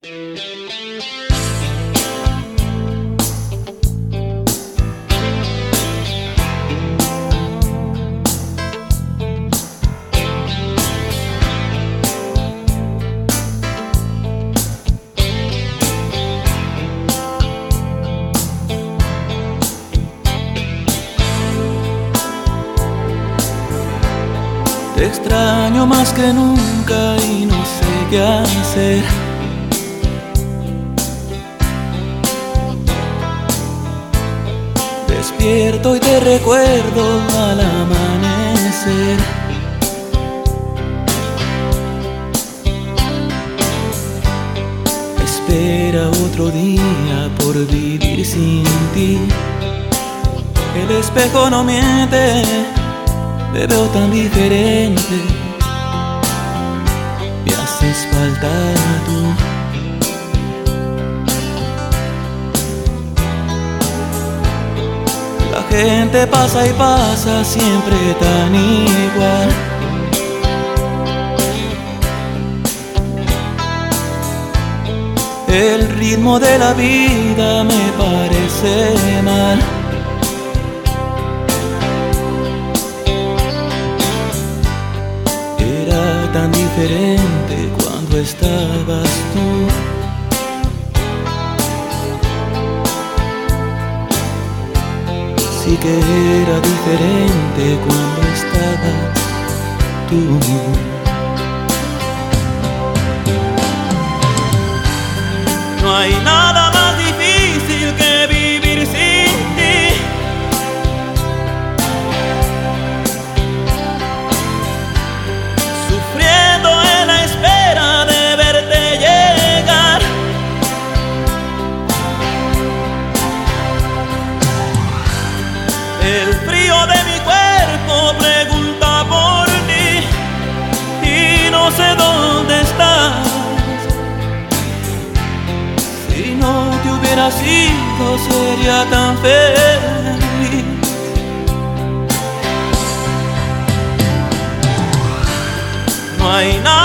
Te extraño más que nunca y no sé qué hacer. Despierto y te recuerdo al amanecer. Espera otro día por vivir sin ti. El espejo no miente te veo tan diferente. Me haces falta tú. Gente pasa y pasa siempre tan igual. El ritmo de la vida me parece mal. tan diferente cuando estabas tú. Sí que era diferente cuando estabas tú. El frío de mi cuerpo pregunta por ti y no sé dónde estás. Si no te hubiera sido sería tan feliz. No hay nada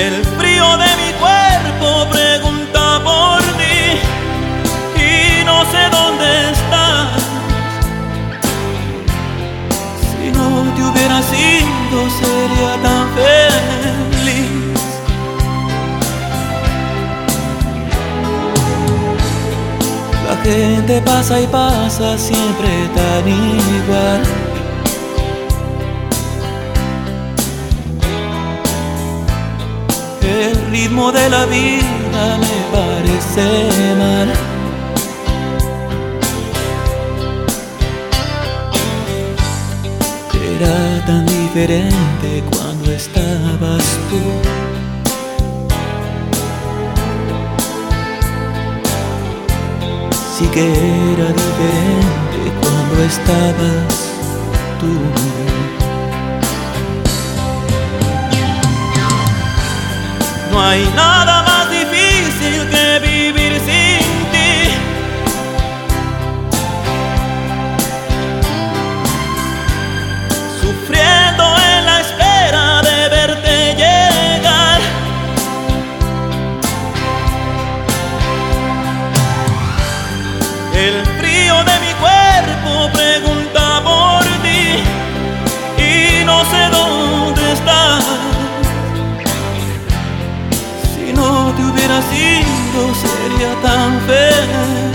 El frío de mi cuerpo pregunta por ti y no sé dónde estás. Si no te hubiera sido sería tan feliz. La gente pasa y pasa siempre tan igual. El ritmo de la vida me parece mal. Era tan diferente cuando estabas tú. Sí que era diferente cuando estabas tú. No hay nada más difícil que vivir sin ti. Sufriendo en la espera de verte llegar. El frío de mi cuerpo pregunta por ti y no se mundo sería tan feliz.